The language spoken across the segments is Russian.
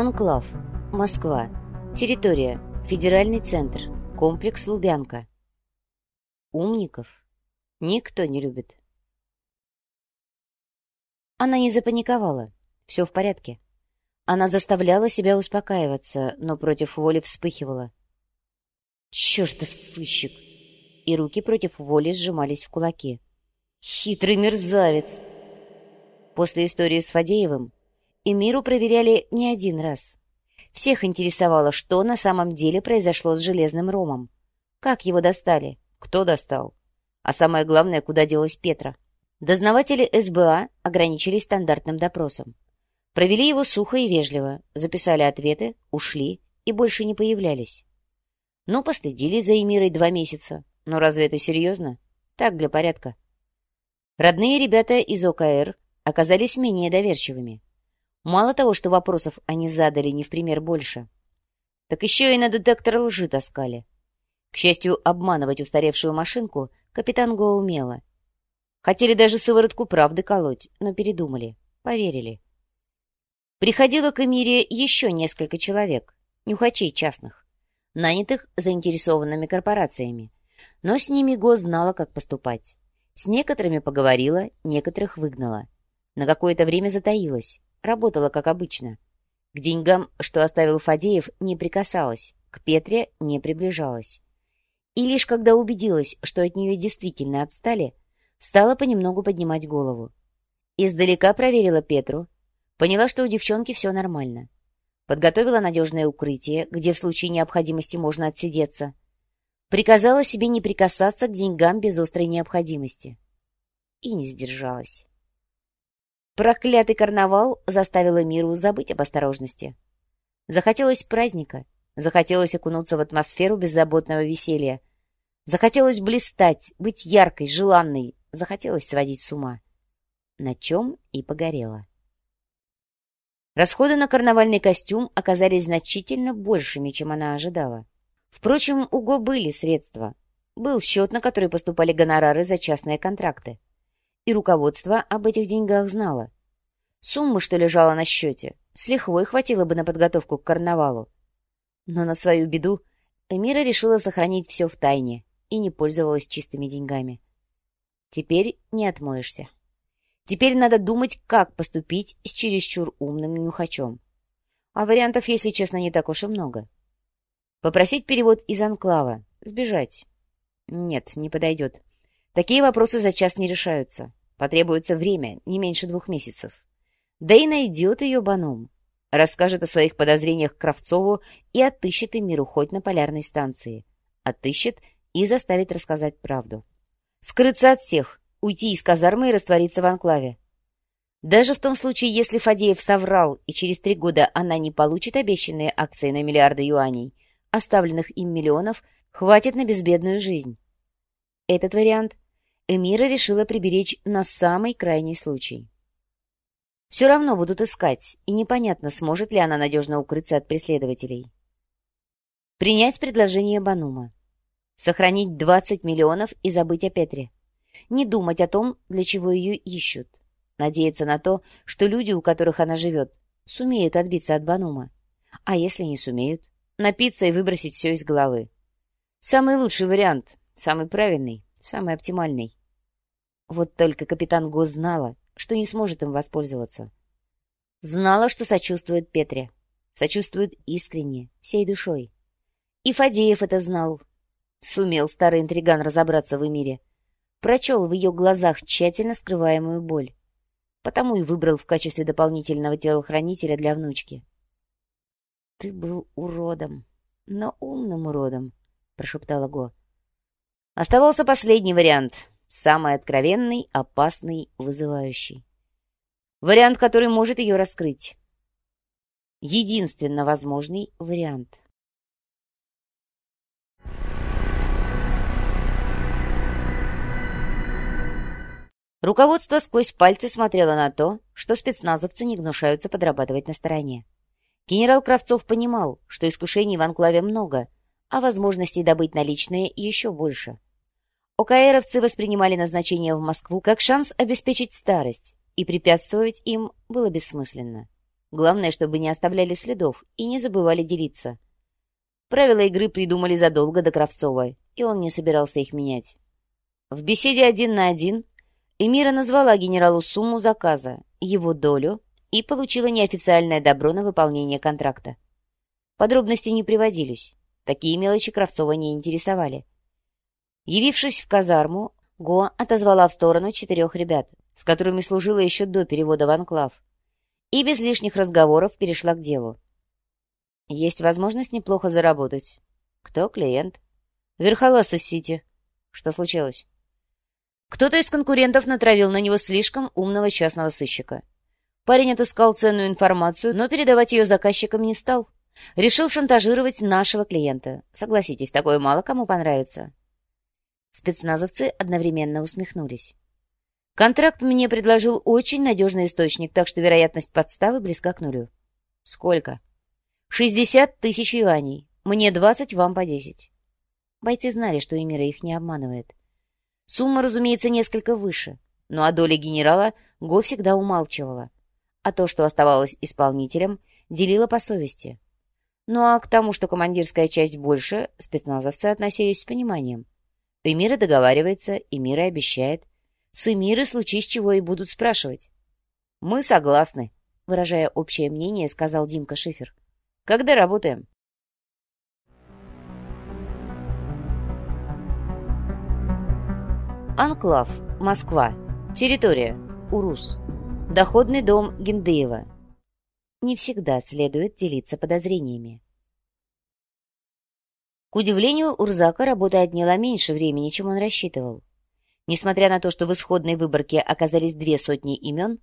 Анклав. Москва. Территория. Федеральный центр. Комплекс Лубянка. Умников никто не любит. Она не запаниковала. Все в порядке. Она заставляла себя успокаиваться, но против воли вспыхивала. Чертов сыщик! И руки против воли сжимались в кулаки. Хитрый мерзавец! После истории с Фадеевым Эмиру проверяли не один раз. Всех интересовало, что на самом деле произошло с Железным Ромом. Как его достали? Кто достал? А самое главное, куда делась Петра? Дознаватели СБА ограничились стандартным допросом. Провели его сухо и вежливо, записали ответы, ушли и больше не появлялись. Ну, последили за Эмирой два месяца. Но разве это серьезно? Так, для порядка. Родные ребята из ОКР оказались менее доверчивыми. Мало того, что вопросов они задали не в пример больше, так еще и на детектор лжи таскали. К счастью, обманывать устаревшую машинку капитан Го умела. Хотели даже сыворотку правды колоть, но передумали, поверили. Приходило к Эмире еще несколько человек, нюхачей частных, нанятых заинтересованными корпорациями, но с ними Го знала, как поступать. С некоторыми поговорила, некоторых выгнала. На какое-то время затаилась, работала как обычно. К деньгам, что оставил Фадеев, не прикасалась, к Петре не приближалась. И лишь когда убедилась, что от нее действительно отстали, стала понемногу поднимать голову. Издалека проверила Петру, поняла, что у девчонки все нормально. Подготовила надежное укрытие, где в случае необходимости можно отсидеться. Приказала себе не прикасаться к деньгам без острой необходимости. И не сдержалась. Проклятый карнавал заставил Миру забыть об осторожности. Захотелось праздника, захотелось окунуться в атмосферу беззаботного веселья, захотелось блистать, быть яркой, желанной, захотелось сводить с ума. На чем и погорело. Расходы на карнавальный костюм оказались значительно большими, чем она ожидала. Впрочем, у Го были средства. Был счет, на который поступали гонорары за частные контракты и руководство об этих деньгах знало. Суммы, что лежала на счете, с лихвой хватило бы на подготовку к карнавалу. Но на свою беду Эмира решила сохранить все в тайне и не пользовалась чистыми деньгами. Теперь не отмоешься. Теперь надо думать, как поступить с чересчур умным нюхачом. А вариантов, если честно, не так уж и много. Попросить перевод из анклава, сбежать. Нет, не подойдет. Такие вопросы за час не решаются. Потребуется время, не меньше двух месяцев. Да и найдет ее Банум. Расскажет о своих подозрениях Кравцову и отыщет Эмиру хоть на полярной станции. Отыщет и заставит рассказать правду. Скрыться от всех, уйти из казармы и раствориться в анклаве. Даже в том случае, если Фадеев соврал, и через три года она не получит обещанные акции на миллиарды юаней, оставленных им миллионов, хватит на безбедную жизнь. Этот вариант Эмира решила приберечь на самый крайний случай. Все равно будут искать, и непонятно, сможет ли она надежно укрыться от преследователей. Принять предложение Банума. Сохранить 20 миллионов и забыть о Петре. Не думать о том, для чего ее ищут. Надеяться на то, что люди, у которых она живет, сумеют отбиться от Банума. А если не сумеют, напиться и выбросить все из головы. Самый лучший вариант, самый правильный, самый оптимальный. Вот только капитан Го знала, что не сможет им воспользоваться. Знала, что сочувствует Петре. Сочувствует искренне, всей душой. И Фадеев это знал. Сумел старый интриган разобраться в мире. Прочел в ее глазах тщательно скрываемую боль. Потому и выбрал в качестве дополнительного телохранителя для внучки. «Ты был уродом, но умным уродом», — прошептала Го. Оставался последний вариант — Самый откровенный, опасный, вызывающий. Вариант, который может ее раскрыть. Единственно возможный вариант. Руководство сквозь пальцы смотрело на то, что спецназовцы не гнушаются подрабатывать на стороне. Генерал Кравцов понимал, что искушений в анклаве много, а возможностей добыть наличные еще больше. ОКРовцы воспринимали назначение в Москву как шанс обеспечить старость, и препятствовать им было бессмысленно. Главное, чтобы не оставляли следов и не забывали делиться. Правила игры придумали задолго до Кравцова, и он не собирался их менять. В беседе один на один Эмира назвала генералу сумму заказа, его долю и получила неофициальное добро на выполнение контракта. Подробности не приводились. Такие мелочи Кравцова не интересовали. Явившись в казарму, Го отозвала в сторону четырех ребят, с которыми служила еще до перевода в анклав, и без лишних разговоров перешла к делу. Есть возможность неплохо заработать. Кто клиент? Верхолаз из Сити. Что случилось? Кто-то из конкурентов натравил на него слишком умного частного сыщика. Парень отыскал ценную информацию, но передавать ее заказчикам не стал. Решил шантажировать нашего клиента. Согласитесь, такое мало кому понравится. Спецназовцы одновременно усмехнулись. Контракт мне предложил очень надежный источник, так что вероятность подставы близка к нулю. Сколько? Шестьдесят тысяч юаней. Мне двадцать, вам по десять. Бойцы знали, что Эмира их не обманывает. Сумма, разумеется, несколько выше, но о доле генерала Го всегда умалчивала, а то, что оставалось исполнителем, делила по совести. Ну а к тому, что командирская часть больше, спецназовцы относились с пониманием. Эмира договаривается, Эмира обещает. С Эмиры случись чего и будут спрашивать. «Мы согласны», — выражая общее мнение, сказал Димка Шифер. «Когда работаем?» Анклав, Москва. Территория. Урус. Доходный дом Гиндеева не всегда следует делиться подозрениями. К удивлению, Урзака работа отняла меньше времени, чем он рассчитывал. Несмотря на то, что в исходной выборке оказались две сотни имен,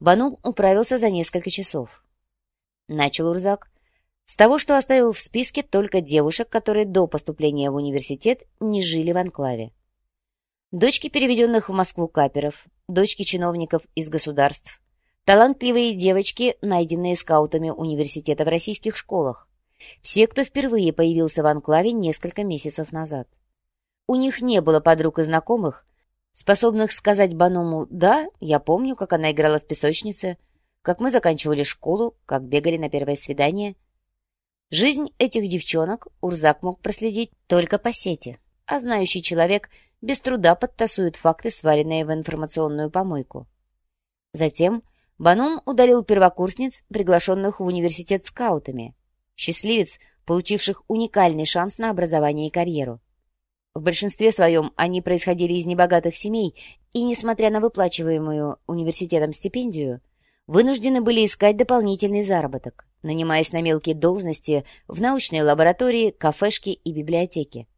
Банум управился за несколько часов. Начал Урзак с того, что оставил в списке только девушек, которые до поступления в университет не жили в анклаве. Дочки переведенных в Москву каперов, дочки чиновников из государств, Талантливые девочки, найденные скаутами университета в российских школах. Все, кто впервые появился в анклаве несколько месяцев назад. У них не было подруг и знакомых, способных сказать Баному «Да, я помню, как она играла в песочнице, как мы заканчивали школу, как бегали на первое свидание». Жизнь этих девчонок Урзак мог проследить только по сети, а знающий человек без труда подтасует факты, сваренные в информационную помойку. Затем Банум удалил первокурсниц, приглашенных в университет скаутами. Счастливец, получивших уникальный шанс на образование и карьеру. В большинстве своем они происходили из небогатых семей и, несмотря на выплачиваемую университетом стипендию, вынуждены были искать дополнительный заработок, нанимаясь на мелкие должности в научной лаборатории, кафешке и библиотеке.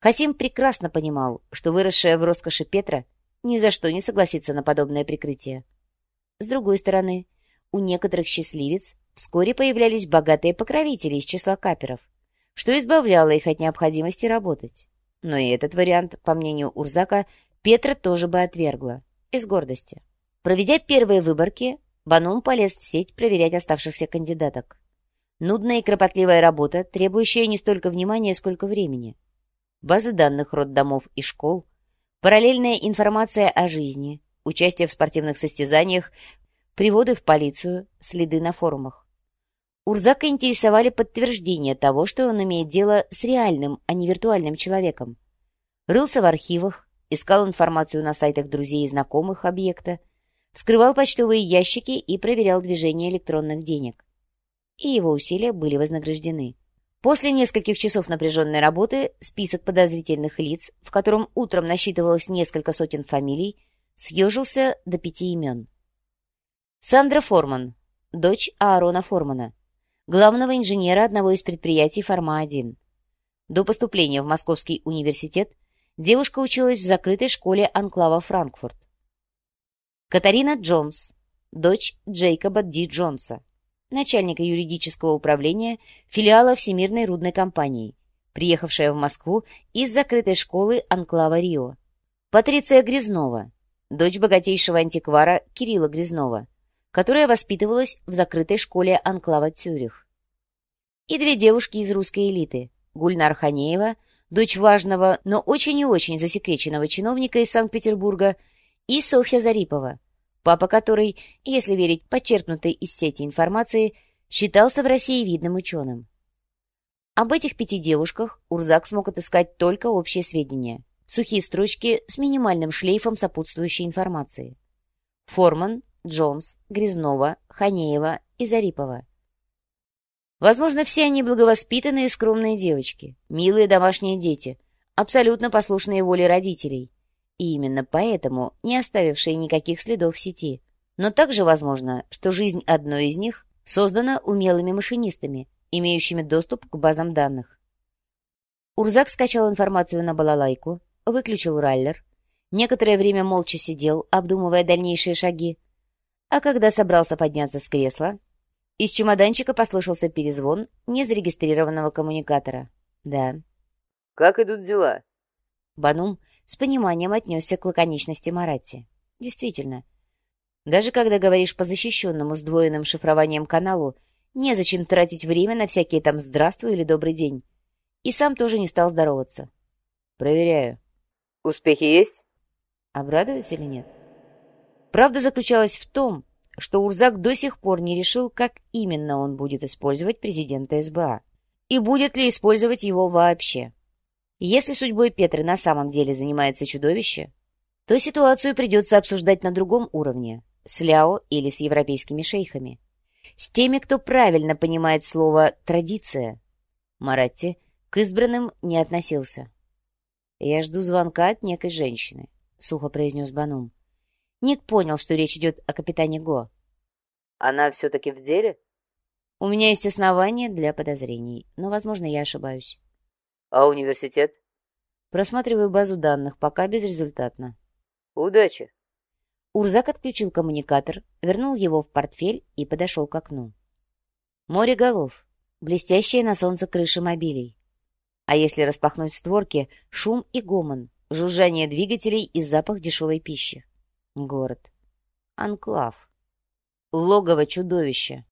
Хасим прекрасно понимал, что выросшая в роскоши Петра ни за что не согласится на подобное прикрытие. С другой стороны, у некоторых счастливец вскоре появлялись богатые покровители из числа каперов, что избавляло их от необходимости работать. Но и этот вариант, по мнению Урзака, Петра тоже бы отвергла, из гордости. Проведя первые выборки, Банум полез в сеть проверять оставшихся кандидаток. Нудная и кропотливая работа, требующая не столько внимания, сколько времени. Базы данных роддомов и школ, параллельная информация о жизни, участие в спортивных состязаниях, приводы в полицию, следы на форумах. Урзака интересовали подтверждения того, что он имеет дело с реальным, а не виртуальным человеком. Рылся в архивах, искал информацию на сайтах друзей и знакомых объекта, вскрывал почтовые ящики и проверял движение электронных денег. И его усилия были вознаграждены. После нескольких часов напряженной работы список подозрительных лиц, в котором утром насчитывалось несколько сотен фамилий, съежился до пяти имен. Сандра Форман, дочь Аарона Формана, главного инженера одного из предприятий «Форма-1». До поступления в Московский университет девушка училась в закрытой школе Анклава Франкфурт. Катарина Джонс, дочь Джейкоба Ди Джонса, начальника юридического управления филиала Всемирной рудной компании, приехавшая в Москву из закрытой школы Анклава Рио. Патриция Грязнова, дочь богатейшего антиквара Кирилла Грязнова, которая воспитывалась в закрытой школе Анклава Цюрих. И две девушки из русской элиты – Гульнар Ханеева, дочь важного, но очень и очень засекреченного чиновника из Санкт-Петербурга, и Софья Зарипова, папа который, если верить подчеркнутой из сети информации, считался в России видным ученым. Об этих пяти девушках Урзак смог отыскать только общие сведения, сухие строчки с минимальным шлейфом сопутствующей информации. Форман, Джонс, Грязнова, Ханеева и Зарипова. Возможно, все они благовоспитанные и скромные девочки, милые домашние дети, абсолютно послушные воле родителей, и именно поэтому не оставившие никаких следов в сети. Но также возможно, что жизнь одной из них создана умелыми машинистами, имеющими доступ к базам данных. Урзак скачал информацию на балалайку, выключил райлер, некоторое время молча сидел, обдумывая дальнейшие шаги, а когда собрался подняться с кресла, из чемоданчика послышался перезвон незарегистрированного коммуникатора. «Да». «Как идут дела?» Банум с пониманием отнесся к лаконичности Маратти. «Действительно. Даже когда говоришь по защищенному сдвоенным шифрованием каналу, незачем тратить время на всякие там «здравствуй» или «добрый день». И сам тоже не стал здороваться. «Проверяю». «Успехи есть?» Обрадоваться или нет? Правда заключалась в том, что Урзак до сих пор не решил, как именно он будет использовать президента СБА. И будет ли использовать его вообще. Если судьбой Петры на самом деле занимается чудовище, то ситуацию придется обсуждать на другом уровне, с Ляо или с европейскими шейхами. С теми, кто правильно понимает слово «традиция». Маратти к избранным не относился. «Я жду звонка от некой женщины», — сухо произнес Банум. Ник понял, что речь идет о капитане Го. «Она все-таки в деле?» «У меня есть основания для подозрений, но, возможно, я ошибаюсь». «А университет?» «Просматриваю базу данных, пока безрезультатно». «Удачи!» Урзак отключил коммуникатор, вернул его в портфель и подошел к окну. Море голов, блестящие на солнце крыши мобилей. А если распахнуть створки, шум и гомон, жужжание двигателей и запах дешевой пищи. Город. Анклав. Логово чудовища.